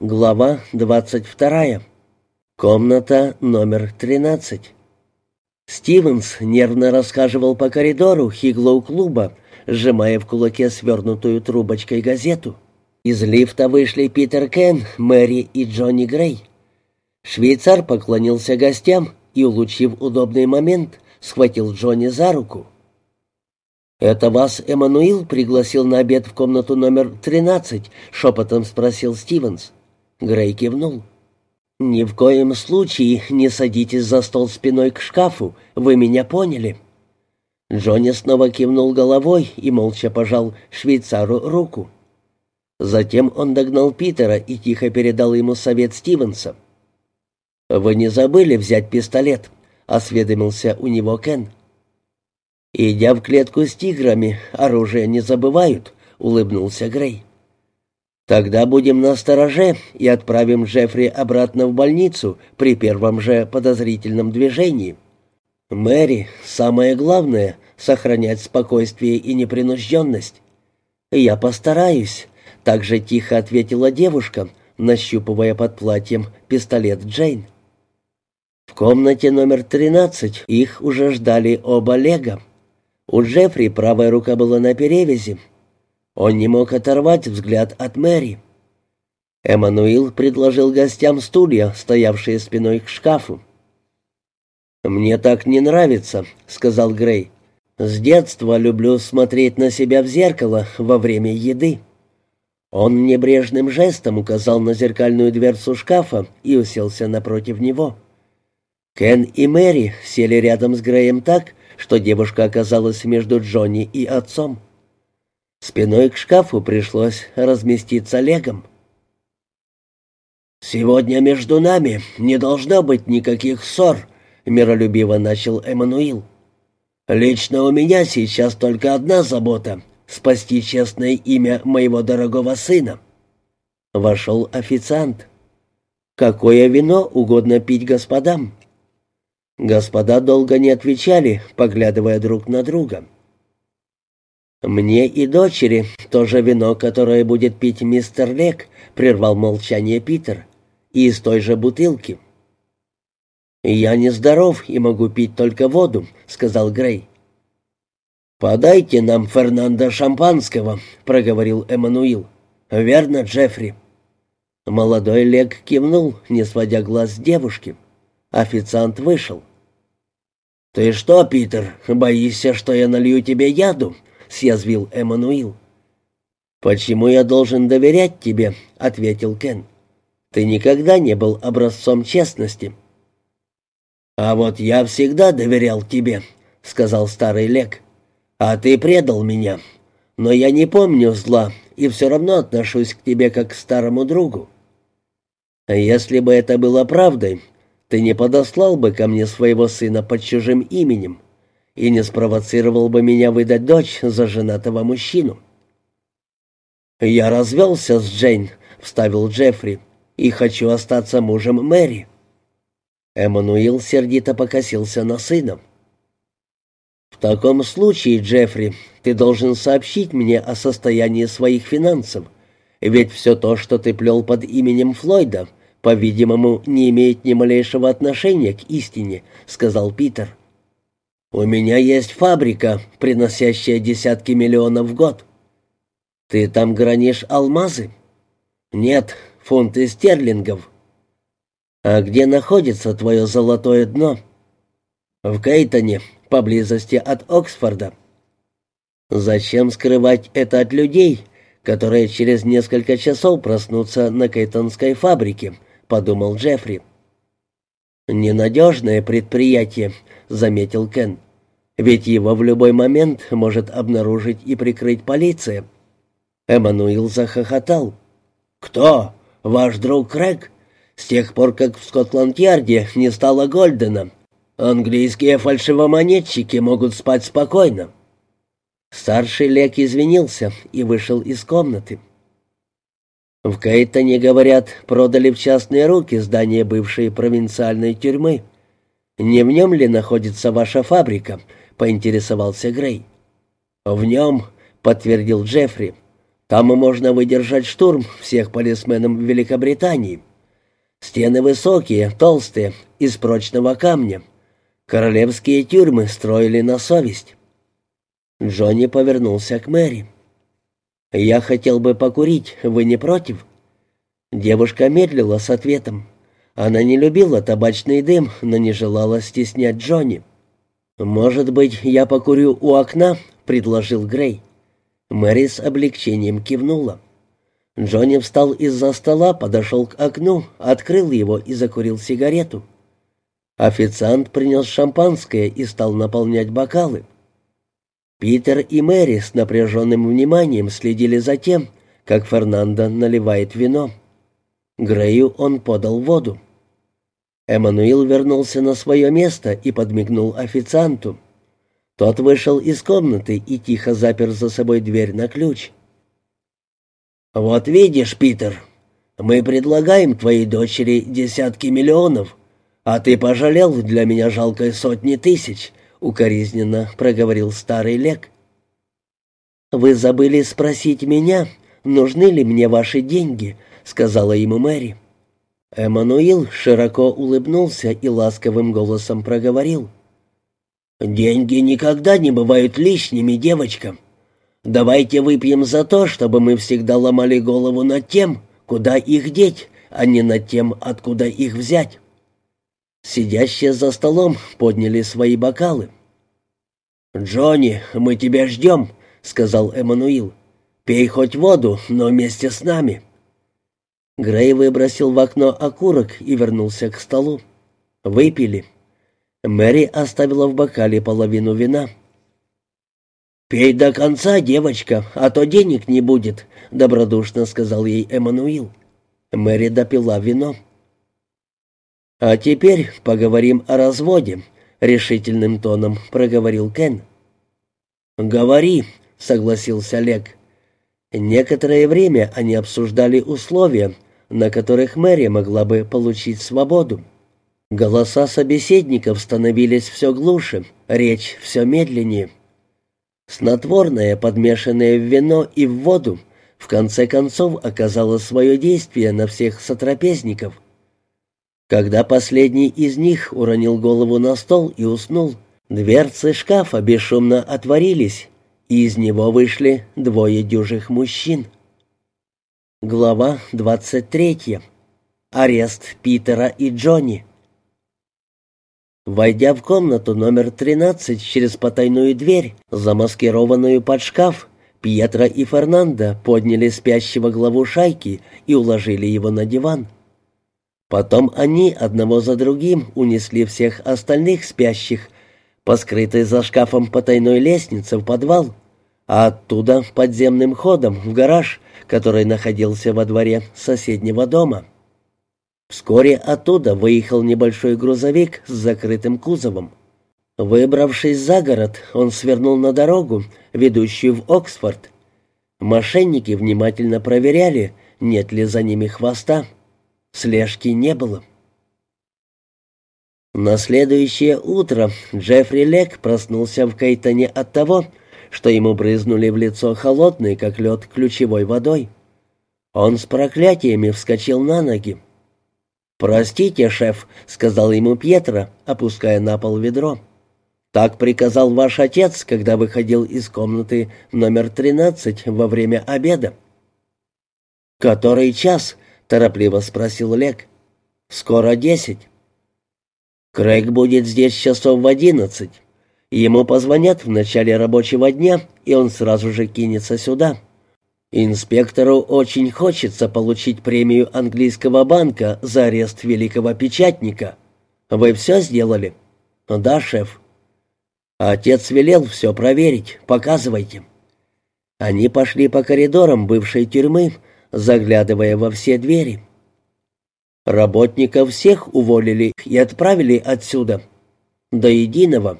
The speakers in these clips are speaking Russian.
Глава 22. Комната номер 13. Стивенс нервно рассказывал по коридору Хиглоу-клуба, сжимая в кулаке свернутую трубочкой газету. Из лифта вышли Питер Кен, Мэри и Джонни Грей. Швейцар поклонился гостям и, улучив удобный момент, схватил Джонни за руку. «Это вас Эммануил пригласил на обед в комнату номер 13?» — шепотом спросил Стивенс. Грей кивнул. «Ни в коем случае не садитесь за стол спиной к шкафу, вы меня поняли». Джонни снова кивнул головой и молча пожал швейцару руку. Затем он догнал Питера и тихо передал ему совет Стивенса. «Вы не забыли взять пистолет?» — осведомился у него Кен. «Идя в клетку с тиграми, оружие не забывают», — улыбнулся Грей. Тогда будем на стороже и отправим Джеффри обратно в больницу при первом же подозрительном движении. Мэри, самое главное — сохранять спокойствие и непринужденность. Я постараюсь, — так же тихо ответила девушка, нащупывая под платьем пистолет Джейн. В комнате номер 13 их уже ждали оба Лего. У Джеффри правая рука была на перевязи, он не мог оторвать взгляд от Мэри. Эммануил предложил гостям стулья, стоявшие спиной к шкафу. «Мне так не нравится», — сказал Грей. «С детства люблю смотреть на себя в зеркало во время еды». Он небрежным жестом указал на зеркальную дверцу шкафа и уселся напротив него. Кен и Мэри сели рядом с Греем так, что девушка оказалась между Джонни и отцом. Спиной к шкафу пришлось разместиться легом. «Сегодня между нами не должно быть никаких ссор», — миролюбиво начал Эммануил. «Лично у меня сейчас только одна забота — спасти честное имя моего дорогого сына». Вошел официант. «Какое вино угодно пить господам?» Господа долго не отвечали, поглядывая друг на друга. «Мне и дочери тоже вино, которое будет пить мистер Лек», — прервал молчание Питер. «И из той же бутылки». «Я нездоров и могу пить только воду», — сказал Грей. «Подайте нам Фернандо шампанского», — проговорил Эммануил. «Верно, Джеффри?» Молодой Лек кивнул, не сводя глаз с девушки. Официант вышел. «Ты что, Питер, боишься, что я налью тебе яду?» — съязвил Эммануил. «Почему я должен доверять тебе?» — ответил Кен. «Ты никогда не был образцом честности». «А вот я всегда доверял тебе», — сказал старый Лек. «А ты предал меня. Но я не помню зла и все равно отношусь к тебе как к старому другу». «Если бы это было правдой, ты не подослал бы ко мне своего сына под чужим именем и не спровоцировал бы меня выдать дочь за женатого мужчину. «Я развелся с Джейн», — вставил Джеффри, — «и хочу остаться мужем Мэри». Эммануил сердито покосился на сына. «В таком случае, Джеффри, ты должен сообщить мне о состоянии своих финансов, ведь все то, что ты плел под именем Флойда, по-видимому, не имеет ни малейшего отношения к истине», — сказал Питер. У меня есть фабрика, приносящая десятки миллионов в год. Ты там гранишь алмазы? Нет, фунты стерлингов. А где находится твое золотое дно? В Кейтоне, поблизости от Оксфорда. Зачем скрывать это от людей, которые через несколько часов проснутся на Кейтонской фабрике, подумал Джеффри. «Ненадежное предприятие», — заметил Кен. «Ведь его в любой момент может обнаружить и прикрыть полиция». Эммануил захохотал. «Кто? Ваш друг Крэг? С тех пор, как в Скотланд-Ярде не стало Гольдена, английские фальшивомонетчики могут спать спокойно». Старший Лек извинился и вышел из комнаты. В Кейтоне, говорят, продали в частные руки здание бывшей провинциальной тюрьмы. Не в нем ли находится ваша фабрика?» — поинтересовался Грей. «В нем», — подтвердил Джеффри. Там можно выдержать штурм всех полисменов Великобритании. Стены высокие, толстые, из прочного камня. Королевские тюрьмы строили на совесть. Джонни повернулся к Мэри. «Я хотел бы покурить, вы не против?» Девушка медлила с ответом. Она не любила табачный дым, но не желала стеснять Джонни. «Может быть, я покурю у окна?» — предложил Грей. Мэри с облегчением кивнула. Джонни встал из-за стола, подошел к окну, открыл его и закурил сигарету. Официант принес шампанское и стал наполнять бокалы. Питер и Мэри с напряженным вниманием следили за тем, как Фернандо наливает вино. Грею он подал воду. Эммануил вернулся на свое место и подмигнул официанту. Тот вышел из комнаты и тихо запер за собой дверь на ключ. «Вот видишь, Питер, мы предлагаем твоей дочери десятки миллионов, а ты пожалел для меня жалкой сотни тысяч», — укоризненно проговорил старый Лек. «Вы забыли спросить меня, нужны ли мне ваши деньги», — сказала ему Мэри. Эммануил широко улыбнулся и ласковым голосом проговорил. «Деньги никогда не бывают лишними, девочка. Давайте выпьем за то, чтобы мы всегда ломали голову над тем, куда их деть, а не над тем, откуда их взять». Сидящие за столом подняли свои бокалы. «Джонни, мы тебя ждем», — сказал Эммануил. «Пей хоть воду, но вместе с нами». Грей выбросил в окно окурок и вернулся к столу. Выпили. Мэри оставила в бокале половину вина. «Пей до конца, девочка, а то денег не будет», — добродушно сказал ей Эммануил. Мэри допила вино. «А теперь поговорим о разводе», — решительным тоном проговорил Кен. «Говори», — согласился Олег. Некоторое время они обсуждали условия, на которых Мэри могла бы получить свободу. Голоса собеседников становились все глуше, речь все медленнее. Снотворное, подмешанное в вино и в воду, в конце концов оказало свое действие на всех сотрапезников. Когда последний из них уронил голову на стол и уснул, дверцы шкафа бесшумно отворились, и из него вышли двое дюжих мужчин. Глава 23. Арест Питера и Джонни. Войдя в комнату номер 13 через потайную дверь, замаскированную под шкаф, Пьетро и Фернандо подняли спящего главу шайки и уложили его на диван. Потом они одного за другим унесли всех остальных спящих по скрытой за шкафом потайной лестнице в подвал, а оттуда подземным ходом в гараж, который находился во дворе соседнего дома. Вскоре оттуда выехал небольшой грузовик с закрытым кузовом. Выбравшись за город, он свернул на дорогу, ведущую в Оксфорд. Мошенники внимательно проверяли, нет ли за ними хвоста. Слежки не было. На следующее утро Джеффри Лек проснулся в Кайтоне от того, что ему брызнули в лицо холодной, как лед, ключевой водой. Он с проклятиями вскочил на ноги. «Простите, шеф», — сказал ему Пьетро, опуская на пол ведро. «Так приказал ваш отец, когда выходил из комнаты номер 13 во время обеда». «Который час?» — торопливо спросил Лек. «Скоро десять». «Крейг будет здесь часов в одиннадцать. Ему позвонят в начале рабочего дня, и он сразу же кинется сюда. Инспектору очень хочется получить премию английского банка за арест великого печатника. Вы все сделали? Да, шеф. Отец велел все проверить. Показывайте. Они пошли по коридорам бывшей тюрьмы, заглядывая во все двери. Работников всех уволили и отправили отсюда. До единого.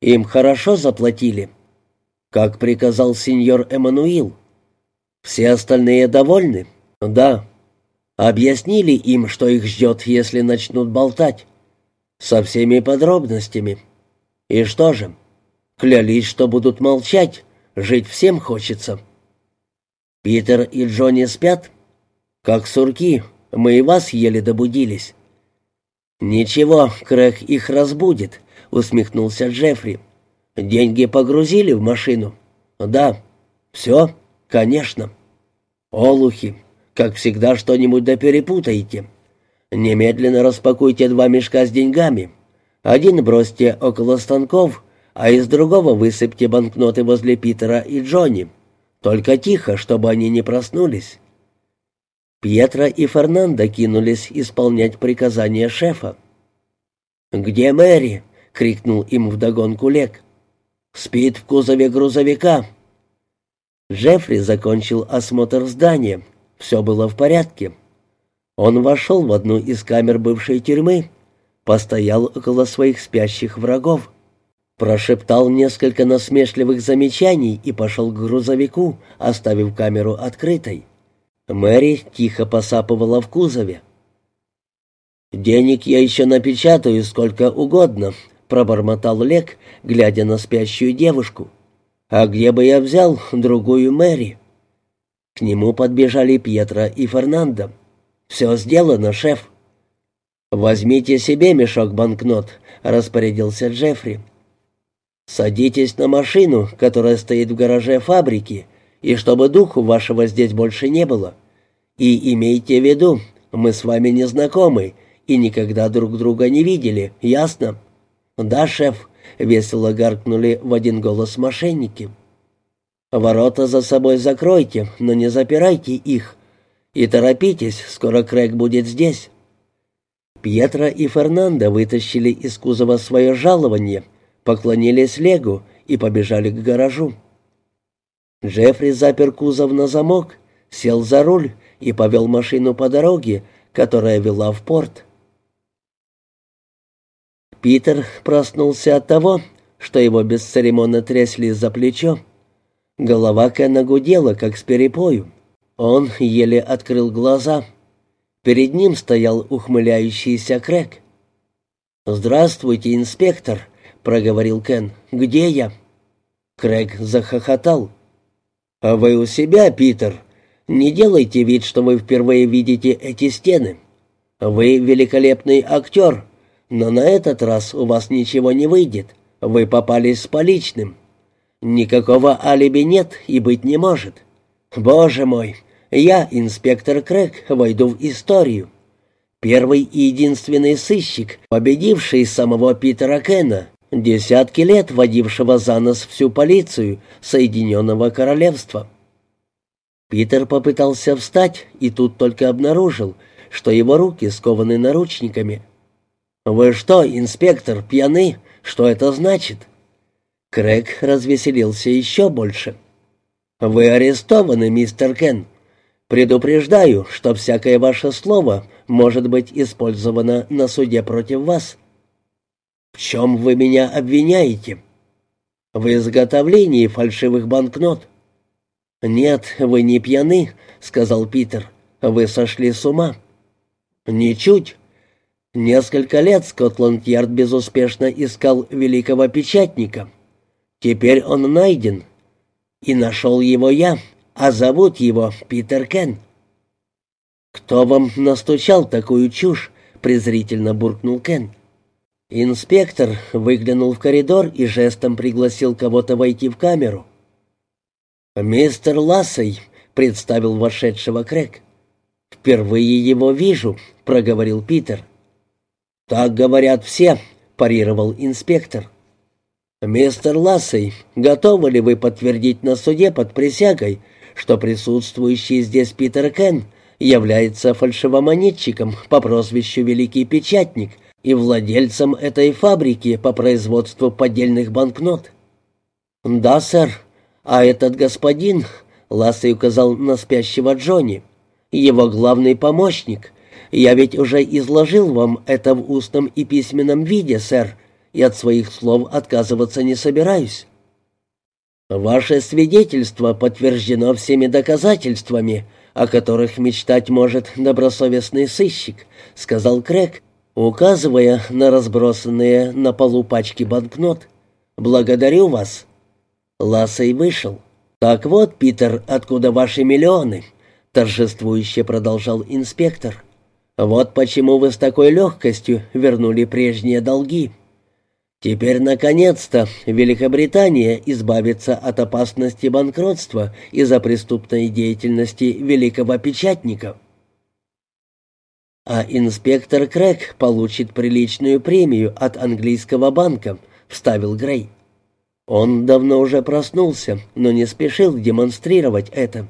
Им хорошо заплатили, как приказал сеньор Эммануил. Все остальные довольны? Да. Объяснили им, что их ждет, если начнут болтать. Со всеми подробностями. И что же? Клялись, что будут молчать. Жить всем хочется. Питер и Джонни спят? Как сурки, мы и вас еле добудились. Ничего, Крэг их разбудит, усмехнулся Джеффри. Деньги погрузили в машину? Да. Все? Конечно. Олухи, как всегда что-нибудь да перепутаете. Немедленно распакуйте два мешка с деньгами. Один бросьте около станков, а из другого высыпьте банкноты возле Питера и Джонни. Только тихо, чтобы они не проснулись». Пьетро и Фернандо кинулись исполнять приказания шефа. «Где Мэри?» — крикнул им вдогонку Лек. «Спит в кузове грузовика». Джеффри закончил осмотр здания. Все было в порядке. Он вошел в одну из камер бывшей тюрьмы, постоял около своих спящих врагов, прошептал несколько насмешливых замечаний и пошел к грузовику, оставив камеру открытой. Мэри тихо посапывала в кузове. «Денег я еще напечатаю сколько угодно», — пробормотал Лек, глядя на спящую девушку. «А где бы я взял другую Мэри?» К нему подбежали Пьетро и Фернандо. «Все сделано, шеф». «Возьмите себе мешок банкнот», — распорядился Джеффри. «Садитесь на машину, которая стоит в гараже фабрики, и чтобы духу вашего здесь больше не было. И имейте в виду, мы с вами не знакомы и никогда друг друга не видели, ясно?» «Да, шеф», — весело гаркнули в один голос мошенники. «Ворота за собой закройте, но не запирайте их. И торопитесь, скоро Крэг будет здесь». Пьетро и Фернандо вытащили из кузова свое жалование — поклонились Легу и побежали к гаражу. Джеффри запер кузов на замок, сел за руль и повел машину по дороге, которая вела в порт. Питер проснулся от того, что его бесцеремонно трясли за плечо. Голова Кена гудела, как с перепою. Он еле открыл глаза. Перед ним стоял ухмыляющийся Крэк. «Здравствуйте, инспектор», — проговорил Кен. «Где я?» Крэг захохотал. «А вы у себя, Питер? Не делайте вид, что вы впервые видите эти стены. Вы великолепный актер, но на этот раз у вас ничего не выйдет. Вы попались с поличным. Никакого алиби нет и быть не может. Боже мой, я, инспектор Крэг, войду в историю. Первый и единственный сыщик, победивший самого Питера Кена, десятки лет водившего за нос всю полицию Соединенного Королевства. Питер попытался встать и тут только обнаружил, что его руки скованы наручниками. «Вы что, инспектор, пьяны? Что это значит?» Крэг развеселился еще больше. «Вы арестованы, мистер Кен. Предупреждаю, что всякое ваше слово может быть использовано на суде против вас». «В чем вы меня обвиняете?» «В изготовлении фальшивых банкнот». «Нет, вы не пьяны», — сказал Питер. «Вы сошли с ума». «Ничуть. Несколько лет Скотланд-Ярд безуспешно искал великого печатника. Теперь он найден. И нашел его я, а зовут его Питер Кен». «Кто вам настучал такую чушь?» — презрительно буркнул Кен. Инспектор выглянул в коридор и жестом пригласил кого-то войти в камеру. «Мистер Лассей», — представил вошедшего Крэк. «Впервые его вижу», — проговорил Питер. «Так говорят все», — парировал инспектор. «Мистер Лассей, готовы ли вы подтвердить на суде под присягой, что присутствующий здесь Питер Кен является фальшивомонетчиком по прозвищу Великий Печатник и владельцем этой фабрики по производству поддельных банкнот?» «Да, сэр. А этот господин...» — Лассей указал на спящего Джонни. «Его главный помощник. Я ведь уже изложил вам это в устном и письменном виде, сэр, и от своих слов отказываться не собираюсь». «Ваше свидетельство подтверждено всеми доказательствами», о которых мечтать может добросовестный сыщик», — сказал Крэг, указывая на разбросанные на полу пачки банкнот. «Благодарю вас». Лассей вышел. «Так вот, Питер, откуда ваши миллионы?» — торжествующе продолжал инспектор. «Вот почему вы с такой легкостью вернули прежние долги. Теперь, наконец-то, Великобритания избавится от опасности банкротства из-за преступной деятельности великого печатника. А инспектор Крэг получит приличную премию от английского банка, вставил Грей. Он давно уже проснулся, но не спешил демонстрировать это.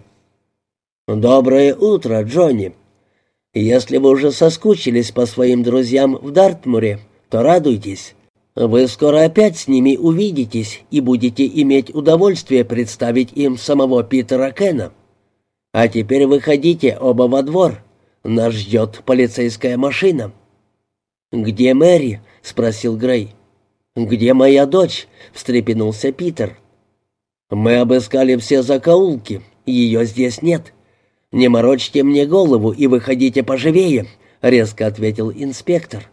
«Доброе утро, Джонни. Если вы уже соскучились по своим друзьям в Дартмуре, то радуйтесь. Вы скоро опять с ними увидитесь и будете иметь удовольствие представить им самого Питера Кена. А теперь выходите оба во двор. Нас ждет полицейская машина». «Где Мэри?» — спросил Грей. «Где моя дочь?» — встрепенулся Питер. «Мы обыскали все закоулки. Ее здесь нет. Не морочьте мне голову и выходите поживее», — резко ответил инспектор.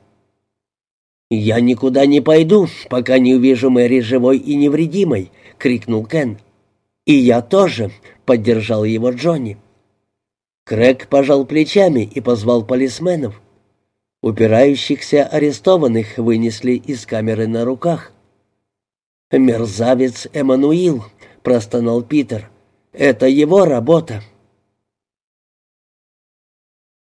«Я никуда не пойду, пока не увижу Мэри живой и невредимой», — крикнул Кен. «И я тоже», — поддержал его Джонни. Крэг пожал плечами и позвал полисменов. Упирающихся арестованных вынесли из камеры на руках. «Мерзавец Эммануил», — простонал Питер. «Это его работа».